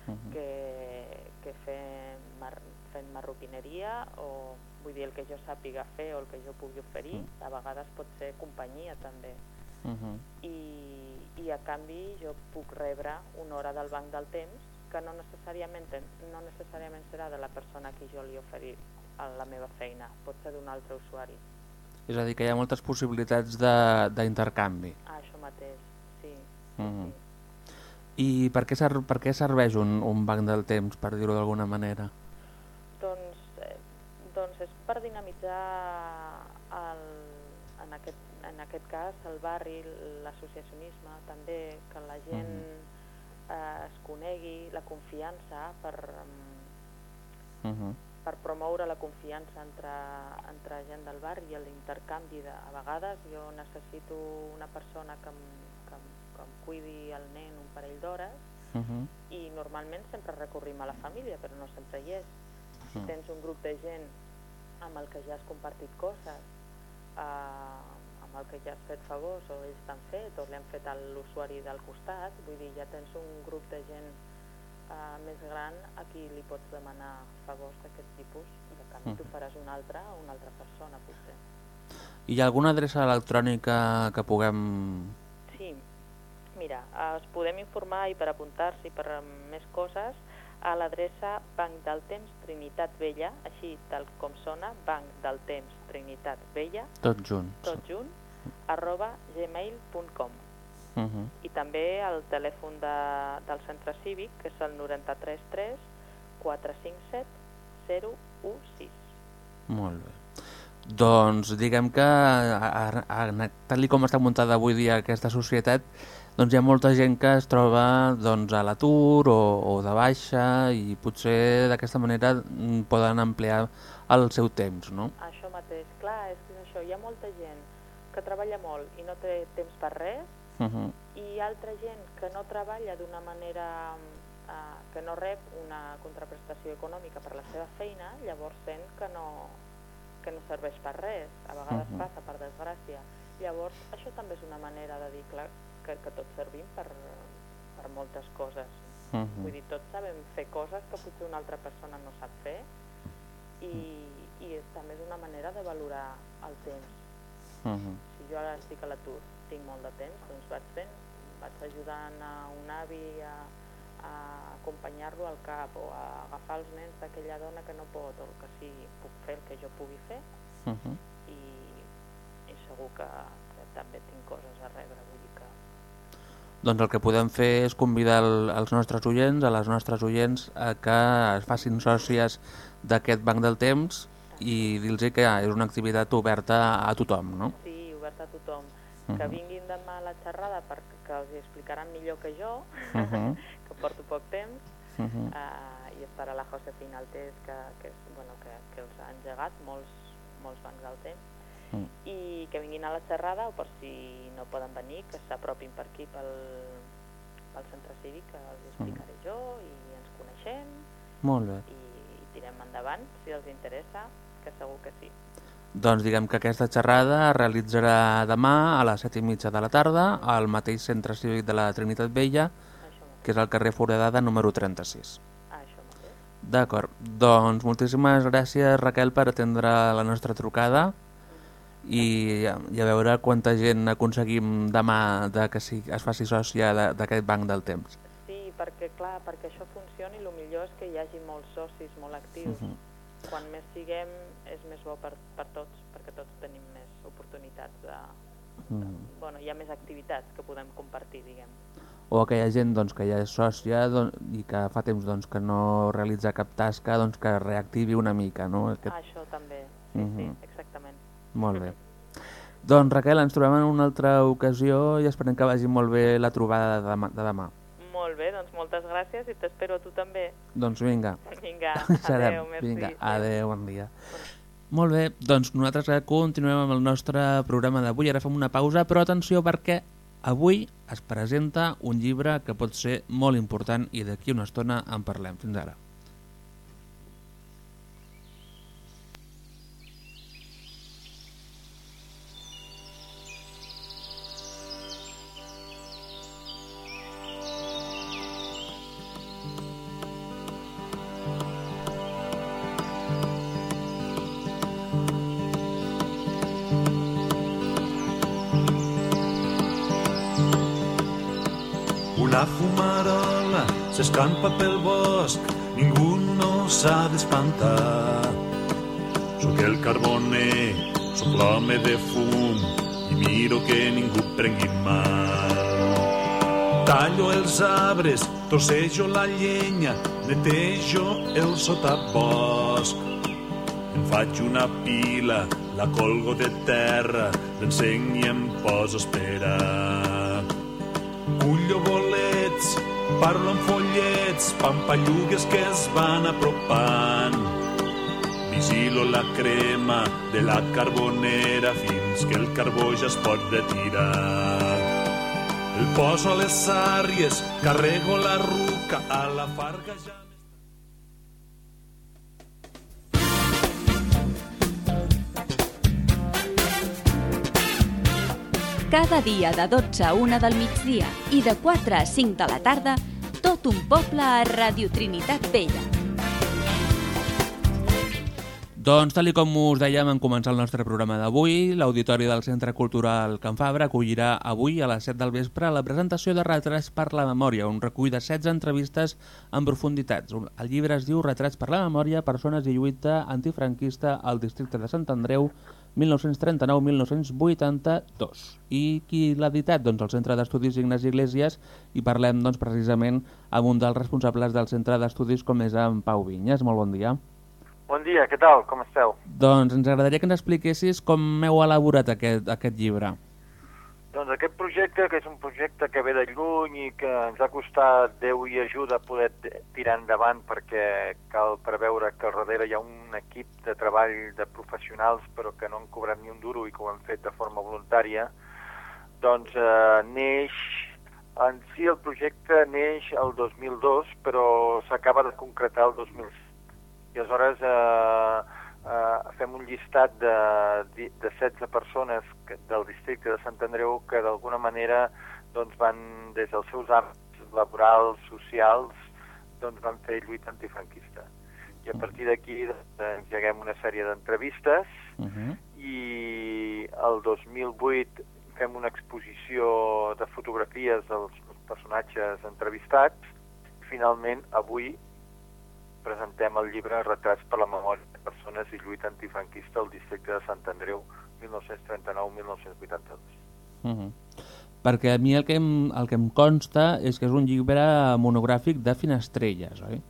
Speaker 2: Mhm.
Speaker 9: que, que fent, mar, fent marroquineria o vull dir el que jo sàpiga fer o el que jo pugui oferir, a vegades pot ser companyia també
Speaker 2: Mhm.
Speaker 9: i, i a canvi jo puc rebre una hora del banc del temps que no necessàriament, no necessàriament serà de la persona a qui jo li he oferit a la meva feina, pot ser d'un altre usuari.
Speaker 2: És a dir, que hi ha moltes possibilitats de- d'intercanvi.
Speaker 9: Ah, això mateix, sí.
Speaker 2: Mhm. I per què, ser, per què serveix un, un banc del temps, per dir-ho d'alguna manera?
Speaker 9: Doncs, eh, doncs és per dinamitzar el, en, aquest, en aquest cas el barri, l'associacionisme, també que la gent eh, es conegui, la confiança per, mm,
Speaker 2: Mhm.
Speaker 9: Per promoure la confiança entre, entre gent del barri i l'intercanvi de, a vegades jo necessito una persona que em, que, em, que em cuidi el nen un parell d'hores
Speaker 2: Mhm.
Speaker 9: i normalment sempre recorrim a la família, però no sempre hi és. Si
Speaker 2: Mm.
Speaker 9: tens un grup de gent amb el que ja has compartit coses, eh, amb el que ja has fet favors o ells t'han fet o li han fet a l'usuari del costat, vull dir, ja tens un grup de gent eh, més gran a qui li pots demanar favors d'aquest tipus i a canvi
Speaker 2: Mhm.
Speaker 9: tu faràs un altre a una altra persona, potser.
Speaker 2: I hi ha alguna adreça electrònica que puguem...
Speaker 9: Sí, mira, us podem informar i per apuntar-s'hi per més coses a l'adreça Banc del Temps Trinitat Vella, així tal com sona, Banc del Temps Trinitat Vella,
Speaker 2: Tots junts.
Speaker 9: tot junt, arroba gmail.com
Speaker 2: Mhm.
Speaker 9: i també el telèfon de, del centre cívic, que és el 933 457 016.
Speaker 2: Molt bé. Doncs diguem que, a, a, tal com està muntada avui dia aquesta societat, doncs hi ha molta gent que es troba doncs, a l'atur o, o de baixa i potser d'aquesta manera poden ampliar el seu temps, no?
Speaker 9: Això mateix, clar, és que és això. Hi ha molta gent que treballa molt i no té temps per res,
Speaker 2: Uh -huh.
Speaker 9: i altra gent que no treballa d'una manera eh, que no rep una contraprestació econòmica per la seva feina, llavors sent que no, que no serveix per res. A vegades
Speaker 2: Mhm.
Speaker 9: passa, per desgràcia. Llavors, això també és una manera de dir clar, que, que tots servim per, per moltes coses.
Speaker 2: Mhm.
Speaker 9: Vull dir, tots sabem fer coses que potser una altra persona no sap fer i, i és, també és una manera de valorar el temps.
Speaker 2: Mhm.
Speaker 9: Si jo ara estic a l'atur, tinc molt de temps, doncs vaig fent, vaig ajudant a un avi a, a acompanyar-lo al cap o a agafar els nens d'aquella dona que no pot o el que sigui, puc fer el que jo pugui fer
Speaker 2: Mhm.
Speaker 9: i, i segur que, que també tinc coses a rebre, vull dir que
Speaker 2: Doncs el que podem fer és convidar el, els nostres oients, a les nostres oients, a que es facin sòcies d'aquest banc del temps i dir-los que és una activitat oberta a tothom, no?
Speaker 9: sí, obert a tothom. Que
Speaker 2: Mhm.
Speaker 9: vinguin demà a la xerrada perquè els explicaran millor que jo,
Speaker 2: Mhm.
Speaker 9: que porto poc temps,
Speaker 2: Mhm.
Speaker 9: uh, i estarà la Josefina Altés, que, que, és, bueno, que, que els ha engegat molts, molts bancs del temps,
Speaker 2: Mm.
Speaker 9: i que vinguin a la xerrada, o per si no poden venir, que s'apropin per aquí, pel, pel centre cívic, que els explicaré jo, i ens coneixem,
Speaker 2: Molt bé.
Speaker 9: i, i tirem endavant, si els interessa, que segur que sí.
Speaker 2: Doncs diguem que aquesta xerrada es realitzarà demà a les set i mitja de la tarda al mateix centre cívic de la Trinitat Vella, que és al carrer Foradada número 36.
Speaker 9: Això mateix.
Speaker 2: D'acord, doncs moltíssimes gràcies Raquel per atendre la nostra trucada i, i a veure quanta gent aconseguim demà de que si es faci sòcia d'aquest banc del temps.
Speaker 9: Sí, perquè clar, perquè això funcioni, el millor és que hi hagi molts socis molt actius.
Speaker 2: Mhm.
Speaker 9: Quan més siguem és més bo per, per tots, perquè tots tenim més oportunitats de...
Speaker 2: Mm.
Speaker 9: Bueno, hi ha més activitats que podem compartir, diguem.
Speaker 2: O aquella gent doncs, que ja és sòcia doncs, i que fa temps doncs, que no realitza cap tasca, doncs, que reactivi una mica. No? Aquest...
Speaker 9: Això també, sí, sí,
Speaker 2: Mhm.
Speaker 9: exactament.
Speaker 2: Molt bé. Doncs Raquel, ens trobem en una altra ocasió i esperem que vagi molt bé la trobada de demà. De demà.
Speaker 9: Molt bé, doncs moltes gràcies i t'espero a tu també.
Speaker 2: Doncs vinga.
Speaker 9: Vinga, adeu, merci.
Speaker 2: Vinga, adeu, bon dia. Molt bé, doncs nosaltres ara continuem amb el nostre programa d'avui. Ara fem una pausa, però atenció perquè avui es presenta un llibre que pot ser molt important i d'aquí una estona en parlem. Fins ara.
Speaker 10: Una fumarola s'escampa pel bosc, ningú no s'ha d'espantar. Sóc el carboner, sóc l'home de fum, i miro que ningú prengui mal. Tallo els arbres, trossejo la llenya, netejo el sotabosc. Em faig una pila, la colgo de terra, l'encenc i em poso a esperar. Parlo amb follets, pampallugues que es van apropant. Vigilo la crema de la carbonera fins que el carbó ja es pot retirar. El poso a les àries, carrego la ruca, a la farga ja...
Speaker 3: Cada dia de 12 a 1 del migdia i de 4 a 5 de la tarda, tot un poble a Radio Trinitat Vella.
Speaker 2: Doncs, tal com us dèiem en començar el nostre programa d'avui, l'Auditori del Centre Cultural Can Fabra acollirà avui a les 7 del vespre la presentació de Retrats per la Memòria, un recull de 16 entrevistes en profunditats. El llibre es diu Retrats per la Memòria, persones i lluita antifranquista al districte de Sant Andreu 1939-1982. I qui l'ha editat? Doncs el Centre d'Estudis Ignasi Iglesias i parlem doncs, precisament amb un dels responsables del Centre d'Estudis com és en Pau Vinyes. Molt bon dia.
Speaker 11: Bon dia, què tal? Com esteu?
Speaker 2: Doncs ens agradaria que ens expliquessis com heu elaborat aquest, aquest llibre.
Speaker 11: Doncs aquest projecte, que és un projecte que ve de lluny i que ens ha costat Déu i ajuda poder tirar endavant perquè cal preveure que al darrere hi ha un equip de treball de professionals però que no han cobrat ni un duro i que ho han fet de forma voluntària, doncs eh, neix, en si el projecte neix el 2002 però s'acaba de concretar el 2005 i aleshores eh, eh, fem un llistat de, de 16 persones que, del districte de Sant Andreu que d'alguna manera doncs, van des dels seus àmbits laborals, socials, doncs van fer lluita antifranquista. I a partir d'aquí doncs, engeguem una sèrie d'entrevistes
Speaker 2: Uh -huh.
Speaker 11: i el 2008 fem una exposició de fotografies dels personatges entrevistats. Finalment, avui presentem el llibre Retrats per la memòria persones i lluita antifranquista al districte de Sant Andreu 1939-1982.
Speaker 2: Uh -huh. Perquè a mi el que, em, el que em consta és que és un llibre monogràfic de finestrelles, oi?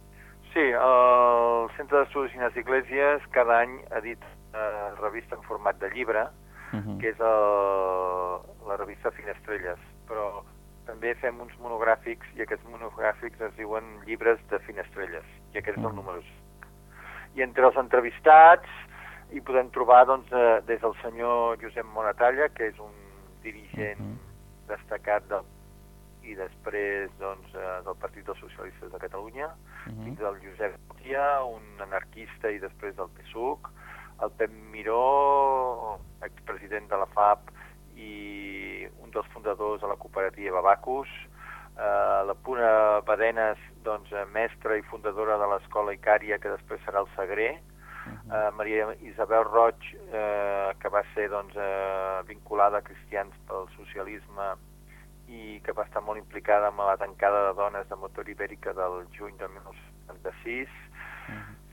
Speaker 11: Sí, el Centre d'Estudis i les Iglesias cada any edita una revista en format de llibre,
Speaker 2: Uh -huh.
Speaker 11: que és el, la revista Finestrelles, però també fem uns monogràfics i aquests monogràfics es diuen llibres de finestrelles i aquest és el número 5. I entre els entrevistats hi podem trobar doncs, eh, des del senyor Josep Monatalla, que és un dirigent destacat del, i després doncs, eh, del Partit dels Socialistes de Catalunya, fins al Josep Tia, un anarquista i després del PSUC, el Pep Miró, expresident de la FAP i un dels fundadors de la cooperativa Bacus, eh, la Puna Badenes, doncs, eh, mestra i fundadora de l'escola Icària, que després serà el Sagré, eh, Maria Isabel Roig, eh, que va ser doncs, eh, vinculada a cristians pel socialisme i que va estar molt implicada amb la tancada de dones de motor ibèrica del juny de 1976,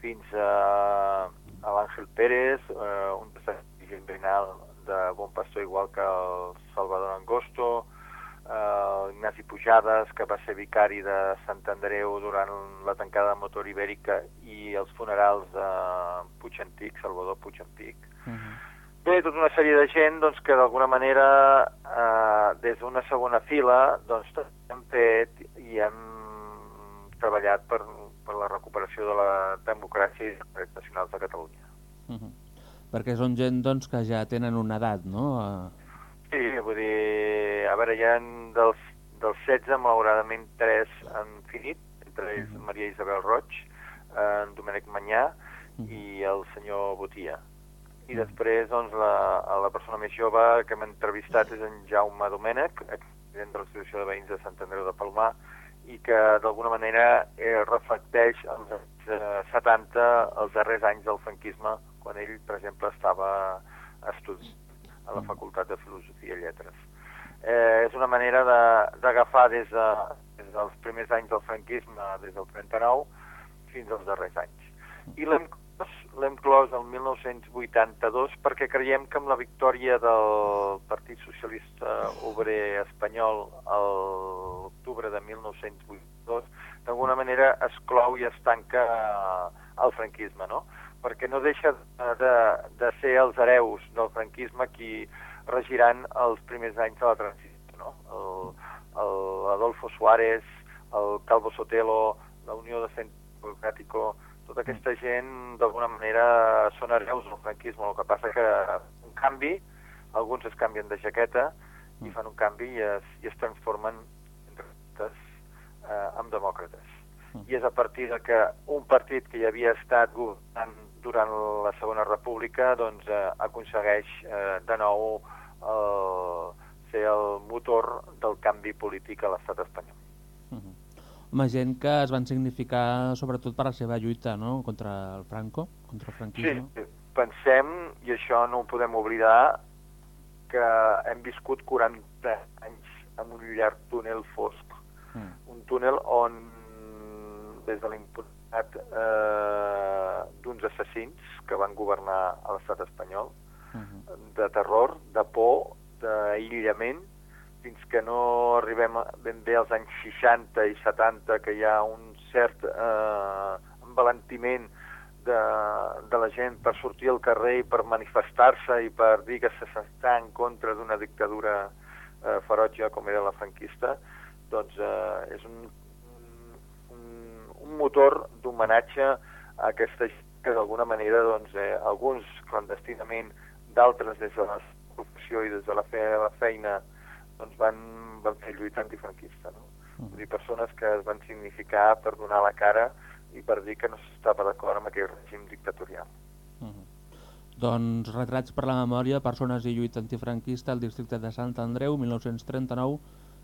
Speaker 11: fins a, a l'Àngel Pérez, eh, un dirigent veïnal de Bon Pastor, igual que el Salvador Angosto, eh, Ignasi Pujades, que va ser vicari de Sant Andreu durant la tancada de motor ibèrica i els funerals de Puig Antic, Salvador Puig Antic. Bé, tota una sèrie de gent doncs, que d'alguna manera eh, des d'una segona fila doncs, hem fet i hem treballat per, per la recuperació de la democràcia i dels drets nacionals de Catalunya.
Speaker 2: Uh -huh. Perquè són gent doncs, que ja tenen una edat, no? Uh...
Speaker 11: Sí, vull dir, a veure, hi ha dels, dels 16, malauradament, 3 han finit, entre ells Maria Isabel Roig, eh, en Domènec Manyà i el senyor Botia. I després, doncs, la, la persona més jove que hem entrevistat és en Jaume Domènec, president de l'Associació de Veïns de Sant Andreu de Palmar, i que d'alguna manera eh, reflecteix els anys eh, 70, els darrers anys del franquisme, quan ell, per exemple, estava estudiant a la Facultat de Filosofia i Lletres. Eh, és una manera de- d'agafar des, de, des dels primers anys del franquisme, des del 39, fins als darrers anys. I l'hem clos, l'hem clos el 1982 perquè creiem que amb la victòria del Partit Socialista Obrer Espanyol a l'octubre de 1982, d'alguna manera es clou i es tanca el franquisme, no? Perquè no deixa de, de, ser els hereus del franquisme qui regiran els primers anys de la transició, no? El, el Adolfo Suárez, el Calvo Sotelo, la Unió de Centre Democràtico, tota aquesta gent d'alguna manera són hereus del franquisme, el que passa que un canvi, alguns es canvien de jaqueta i fan un canvi i es, i es transformen entre cometes, eh, en demòcrates. I és a partir de que un partit que ja havia estat governant durant la Segona República doncs, eh, aconsegueix eh, de nou el, ser el motor del canvi polític a l'estat espanyol.
Speaker 2: Home, gent que es van significar sobretot per la seva lluita no? contra el Franco, contra el
Speaker 11: Sí,
Speaker 2: franquisme.
Speaker 11: pensem, i això no ho podem oblidar, que hem viscut 40 anys en un llarg túnel fosc.
Speaker 2: Mm.
Speaker 11: Un túnel on, des de l'impunitat eh, d'uns assassins que van governar a l'estat espanyol, de terror, de por, d'aïllament, fins que no arribem a- ben bé als anys 60 i 70, que hi ha un cert eh, envalentiment de, de la gent per sortir al carrer i per manifestar-se i per dir que s'està en contra d'una dictadura eh, ferotge com era la franquista, doncs eh, és un, un motor d'homenatge a aquesta que d'alguna manera doncs, eh, alguns clandestinament, d'altres des de la professió i des de la, fe, la feina doncs van, van fer lluita antifranquista. No? Mm. Vull dir, persones que es van significar per donar la cara i per dir que no s'estava d'acord amb aquell règim dictatorial. Uh -huh.
Speaker 2: Doncs retrats per la memòria, persones i lluita antifranquista al districte de Sant Andreu, 1939,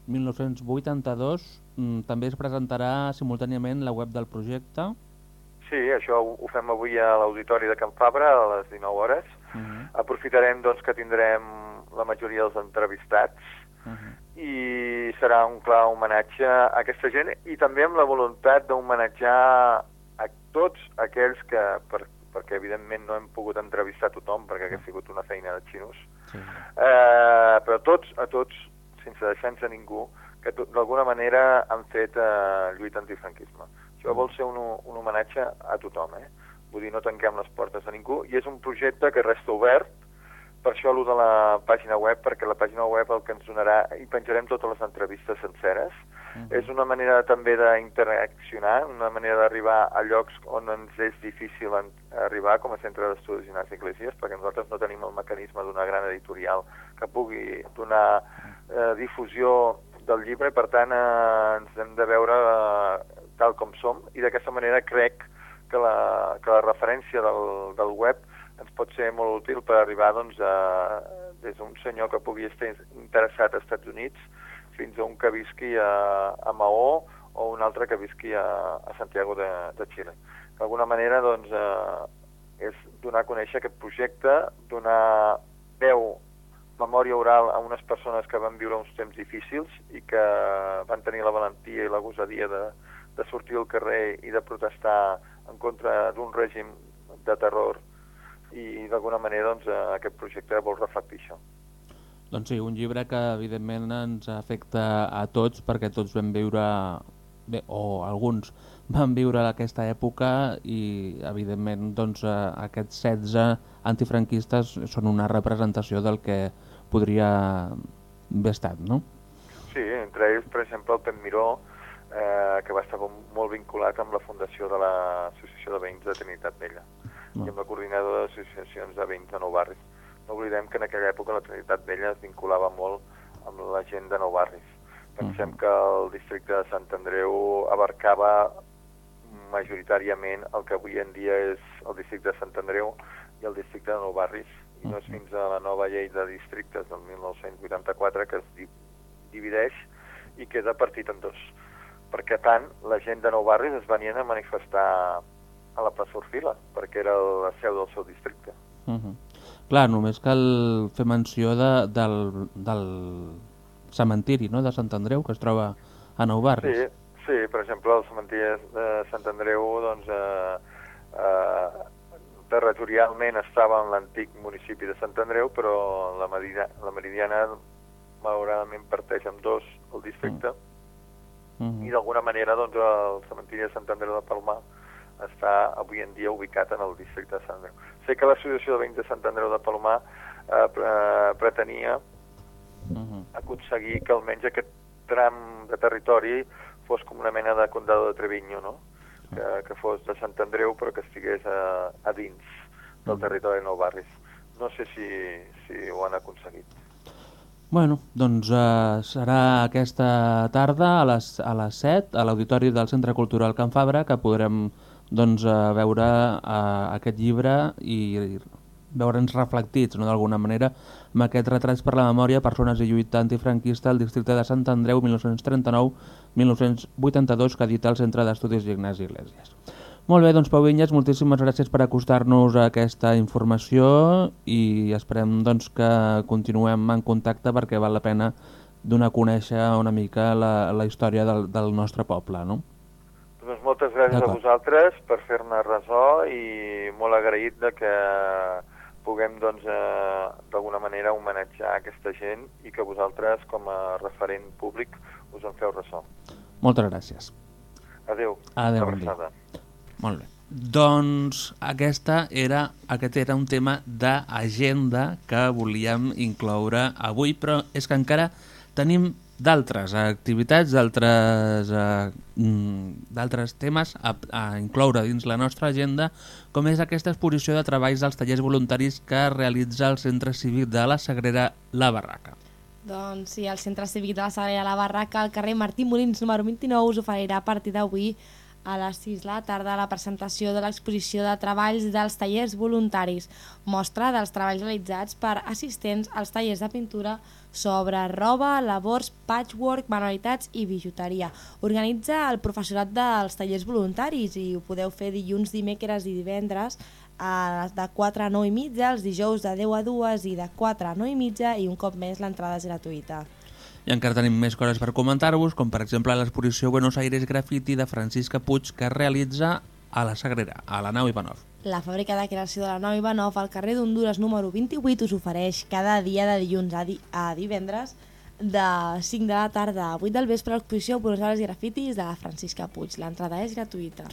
Speaker 2: 1982 mm, també es presentarà simultàniament la web del projecte.
Speaker 11: Sí, això ho fem avui a l'Auditori de Can Fabra a les 19 hores.
Speaker 2: Uh -huh.
Speaker 11: Aprofitarem doncs, que tindrem la majoria dels entrevistats
Speaker 2: uh -huh.
Speaker 11: i serà un clar homenatge a aquesta gent i també amb la voluntat d'homenatjar a tots aquells que, per, perquè evidentment no hem pogut entrevistar tothom perquè ha mm. sigut una feina de xinos,
Speaker 2: sí.
Speaker 11: eh, però tots, a tots sense deixar-nos a ningú, que d'alguna manera han fet eh, lluita antifranquisme. Això vol ser un, un homenatge a tothom, eh? Vull dir, no tanquem les portes a ningú, i és un projecte que resta obert, per això allò de la pàgina web, perquè la pàgina web el que ens donarà, i penjarem totes les entrevistes senceres, és una manera també d'interaccionar, una manera d'arribar a llocs on ens és difícil arribar, com a centre d'estudis i les iglesias, perquè nosaltres no tenim el mecanisme d'una gran editorial que pugui donar eh, difusió del llibre, i per tant eh, ens hem de veure eh, tal com som, i d'aquesta manera crec que la, que la referència del, del web ens pot ser molt útil per arribar doncs, a, des d'un senyor que pugui estar interessat als Estats Units fins a un que visqui a, a Maó o un altre que visqui a, a Santiago de, de Xile. D'alguna manera doncs, eh, és donar a conèixer aquest projecte, donar veu, memòria oral a unes persones que van viure uns temps difícils i que van tenir la valentia i la gosadia de, de sortir al carrer i de protestar en contra d'un règim de terror i d'alguna manera doncs, eh, aquest projecte vol reflectir això.
Speaker 2: Doncs sí, un llibre que evidentment ens afecta a tots perquè tots vam viure, bé, o alguns van viure aquesta època i evidentment doncs, eh, aquests 16 antifranquistes són una representació del que podria haver estat, no?
Speaker 11: Sí, entre ells, per exemple, el Pep Miró, eh, que va estar com molt vinculat amb la fundació de l'Associació de Veïns de Trinitat Vella
Speaker 2: No.
Speaker 11: i amb la coordinadora d'associacions de veïns de Nou Barris. No oblidem que en aquella època la Trinitat Vella es vinculava molt amb la gent de Nou Barris. Pensem que el districte de Sant Andreu abarcava majoritàriament el que avui en dia és el districte de Sant Andreu i el districte de Nou Barris. I no és fins a la nova llei de districtes del 1984 que es di divideix i queda partit en dos. Perquè tant la gent de Nou Barris es venien a manifestar a la plaça Orfila, perquè era la seu del seu districte.
Speaker 2: Uh -huh. Clar, només cal fer menció de, del, del cementiri no? de Sant Andreu, que es troba a Nou Barris.
Speaker 11: Sí, sí, per exemple, el cementiri de Sant Andreu, doncs, eh, eh, territorialment estava en l'antic municipi de Sant Andreu, però la, Meridiana, la Meridiana malauradament parteix amb dos el districte,
Speaker 2: Uh -huh.
Speaker 11: i d'alguna manera doncs, el cementiri de Sant Andreu de Palmar està avui en dia ubicat en el districte de Sant Andreu. Sé que l'Associació de Veïns de Sant Andreu de Palmar eh, pre pretenia
Speaker 2: Uh -huh.
Speaker 11: aconseguir que almenys aquest tram de territori fos com una mena de condado de Treviño, no? Que, que fos de Sant Andreu però que estigués a, a dins del territori de Nou Barris. No sé si, si ho han aconseguit.
Speaker 2: Bueno, doncs eh, serà aquesta tarda a les, a les 7 a l'Auditori del Centre Cultural Can Fabra que podrem doncs, eh, veure eh, aquest llibre i veure'ns reflectits no, d'alguna manera amb aquests retrats per la memòria persones i lluita antifranquista al districte de Sant Andreu 1939-1982 que edita el Centre d'Estudis Ignasi Iglesias. Molt bé, doncs Pau Vinyes, moltíssimes gràcies per acostar-nos a aquesta informació i esperem doncs, que continuem en contacte perquè val la pena donar a conèixer una mica la, la història del, del nostre poble, no?
Speaker 11: Doncs moltes gràcies a vosaltres per fer-ne ressò i molt agraït de que puguem doncs, eh, d'alguna manera homenatjar aquesta gent i que vosaltres com a referent públic us en feu ressò.
Speaker 2: Moltes gràcies.
Speaker 11: Adéu.
Speaker 2: Adéu, bon dia. Molt bé. Doncs aquesta era, aquest era un tema d'agenda que volíem incloure avui, però és que encara tenim d'altres activitats, d'altres eh, mm, d'altres temes a, a incloure dins la nostra agenda, com és aquesta exposició de treballs dels tallers voluntaris que realitza el Centre Cívic de la Sagrera La Barraca.
Speaker 1: Doncs sí, el Centre Cívic de la Sagrera La Barraca, al carrer Martí Molins, número 29, us oferirà a partir d'avui a les 6 de la tarda la presentació de l'exposició de treballs dels tallers voluntaris, mostra dels treballs realitzats per assistents als tallers de pintura sobre roba, labors, patchwork, manualitats i bijuteria. Organitza el professorat dels tallers voluntaris i ho podeu fer dilluns, dimecres i divendres a, de 4 a 9 i mitja, els dijous de 10 a 2 i de 4 a 9 i mitja i un cop més l'entrada és gratuïta.
Speaker 2: I encara tenim més coses per comentar-vos, com per exemple l'exposició Buenos Aires Graffiti de Francisca Puig que es realitza a la Sagrera, a la nau Ivanov.
Speaker 1: La fàbrica de creació de la nau Ivanov al carrer d'Honduras número 28 us ofereix cada dia de dilluns a, di a divendres de 5 de la tarda a 8 del vespre l'exposició Buenos Aires Grafitis de la Francisca Puig. L'entrada és gratuïta.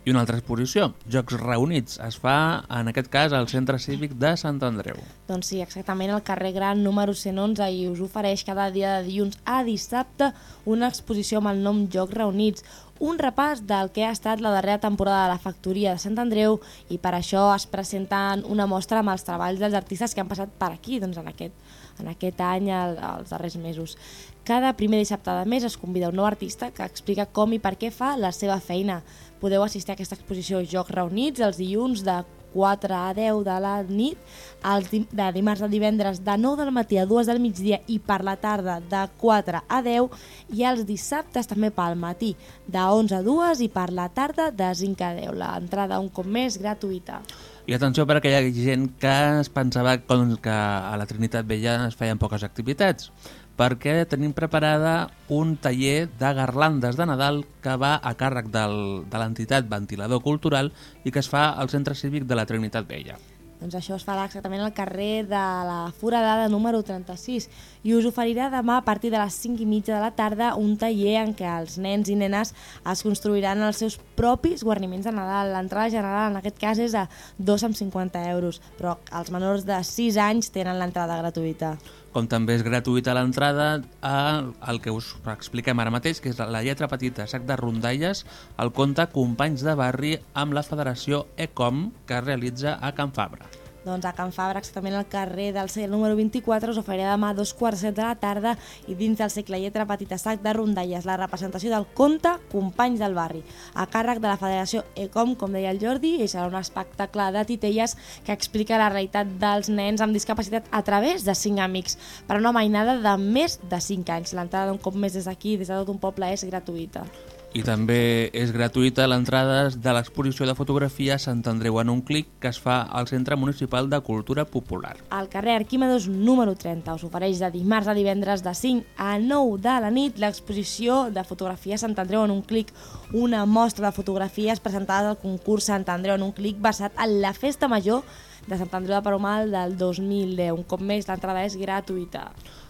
Speaker 2: I una altra exposició, Jocs Reunits, es fa en aquest cas al Centre Cívic de Sant Andreu.
Speaker 1: Doncs sí, exactament al carrer Gran número 111 i us ofereix cada dia de dilluns a dissabte una exposició amb el nom Jocs Reunits, un repàs del que ha estat la darrera temporada de la Factoria de Sant Andreu i per això es presenten una mostra amb els treballs dels artistes que han passat per aquí doncs en, aquest, en aquest any, el, els darrers mesos. Cada primer dissabte de mes es convida un nou artista que explica com i per què fa la seva feina. Podeu assistir a aquesta exposició Jocs Reunits els dilluns de 4 a 10 de la nit, els de dimarts a divendres de 9 del matí a 2 del migdia i per la tarda de 4 a 10 i els dissabtes també pel matí de 11 a 2 i per la tarda de 5 a 10. L'entrada un cop més gratuïta.
Speaker 2: I atenció per aquella gent que es pensava que a la Trinitat Vella es feien poques activitats, perquè tenim preparada un taller de garlandes de Nadal que va a càrrec del, de l'entitat Ventilador Cultural i que es fa al Centre Cívic de la Trinitat Vella.
Speaker 1: Doncs això es farà exactament al carrer de la Foradada número 36 i us oferirà demà a partir de les 5 i mitja de la tarda un taller en què els nens i nenes es construiran els seus propis guarniments de Nadal. L'entrada general en aquest cas és a 2,50 euros, però els menors de 6 anys tenen l'entrada gratuïta.
Speaker 2: Com també és gratuïta l'entrada al que us expliquem ara mateix, que és la lletra petita sac de rondalles, el conte Companys de Barri amb la Federació ECOM que es realitza a Can Fabra.
Speaker 1: Doncs a Can Fabra, exactament al carrer del segle número 24, us oferirà demà a dos quarts set de la tarda i dins del segle lletra petita sac de rondalles, la representació del conte Companys del Barri, a càrrec de la Federació ECOM, com deia el Jordi, i serà un espectacle de titelles que explica la realitat dels nens amb discapacitat a través de cinc amics, per una mainada de més de 5 anys. L'entrada d'un cop més des d'aquí, des de tot un poble, és gratuïta.
Speaker 2: I també és gratuïta l'entrada de l'exposició de fotografia Sant Andreu en un clic que es fa al Centre Municipal de Cultura Popular.
Speaker 1: Al carrer Arquímedos número 30 us ofereix de dimarts a divendres de 5 a 9 de la nit l'exposició de fotografia Sant Andreu en un clic, una mostra de fotografies presentades al concurs Sant Andreu en un clic basat en la festa major de Sant Andreu de Perumal del 2010. Un cop més, l'entrada és gratuïta.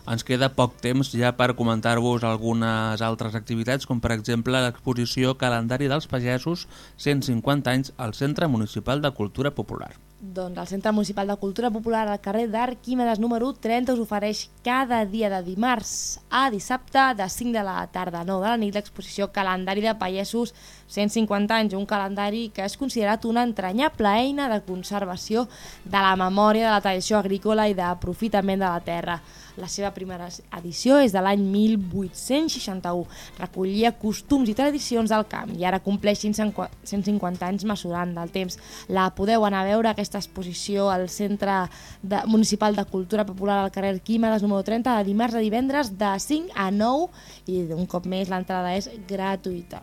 Speaker 2: Ens queda poc temps ja per comentar-vos algunes altres activitats, com per exemple l'exposició Calendari dels Pagesos 150 anys al Centre Municipal de Cultura Popular.
Speaker 1: Doncs el Centre Municipal de Cultura Popular al carrer d'Arquímedes número 30 us ofereix cada dia de dimarts a dissabte de 5 de la tarda a 9 de la nit l'exposició Calendari de Pagesos 150 anys, un calendari que és considerat una entranyable eina de conservació de la memòria de la tradició agrícola i d'aprofitament de la terra. La seva primera edició és de l'any 1861. Recollia costums i tradicions del camp i ara compleix 150 anys mesurant del temps. La podeu anar a veure, aquesta exposició, al Centre de, Municipal de Cultura Popular al carrer Químedes, número 30, de dimarts a divendres de 5 a 9 i un cop més l'entrada és gratuïta.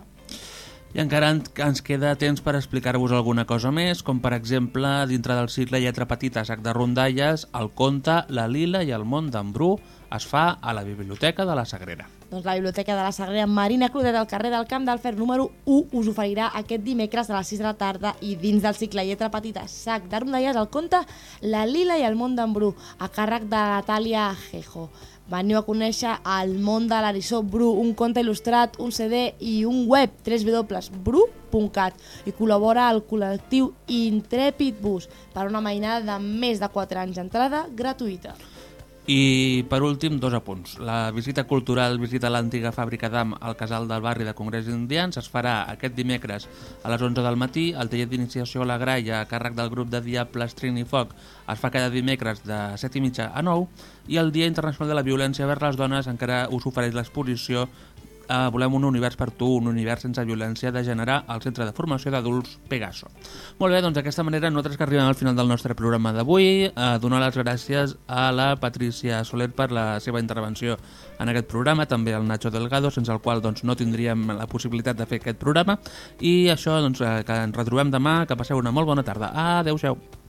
Speaker 2: I encara ens queda temps per explicar-vos alguna cosa més, com per exemple, dintre del cicle Lletra Petita, sac de rondalles, el conte La Lila i el món d'en Bru, es fa a la Biblioteca de la Sagrera.
Speaker 1: Doncs la Biblioteca de la Sagrera Marina Clotet al carrer del Camp d'Alfer número 1 us oferirà aquest dimecres a les 6 de la tarda i dins del cicle Lletra Petita Sac d'Arondelles el conte La Lila i el món d'en Bru a càrrec de Natàlia Jejo. Veniu a conèixer el món de l'Arissó Bru, un conte il·lustrat, un CD i un web www.bru.cat i col·labora el col·lectiu Intrepid Bus per una mainada de més de 4 anys d'entrada gratuïta.
Speaker 2: I per últim, dos apunts. La visita cultural visita l'antiga fàbrica d'AM al casal del barri de Congrés Indians es farà aquest dimecres a les 11 del matí. El taller d'iniciació a la graia a càrrec del grup de Diables Trini Foc es fa cada dimecres de 7 i mitja a 9 i el Dia Internacional de la Violència vers les Dones encara us ofereix l'exposició eh, Volem un univers per tu, un univers sense violència de generar al Centre de Formació d'Adults Pegaso. Molt bé, doncs d'aquesta manera nosaltres que arribem al final del nostre programa d'avui, eh, donar les gràcies a la Patricia Soler per la seva intervenció en aquest programa, també al Nacho Delgado, sense el qual doncs, no tindríem la possibilitat de fer aquest programa, i això, doncs, eh, que ens retrobem demà, que passeu una molt bona tarda. Adéu-siau.